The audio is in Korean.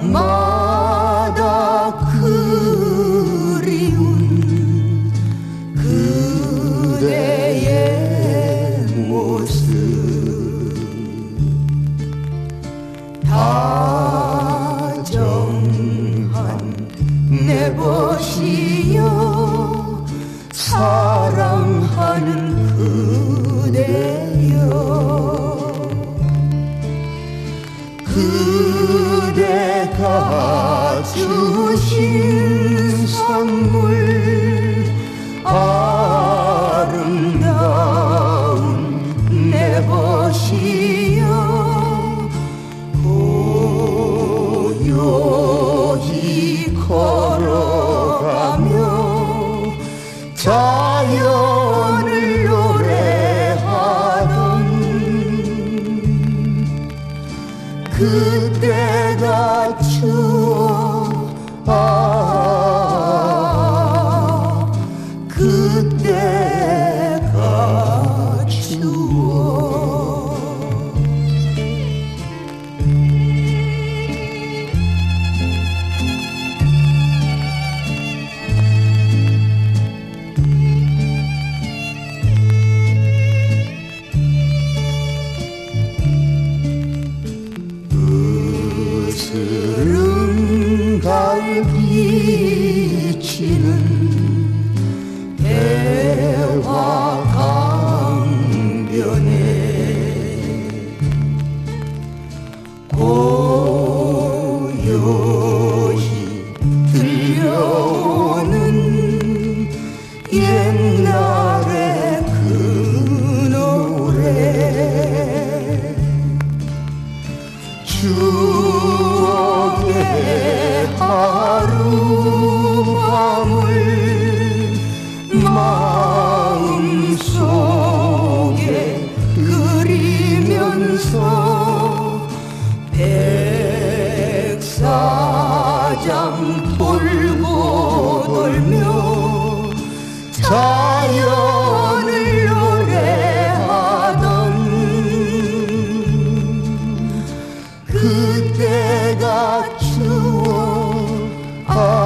생각마다 그리운 그대의 모습 다정한 내 벗이여 사랑하는 그대가 그때가 추워 아 달빛이는 대화 강변에 고요히 들려오는 옛날의 그 노래. 추억의 하루밤을 마음속에 그리면서 백사장 돌고 돌며 Oh.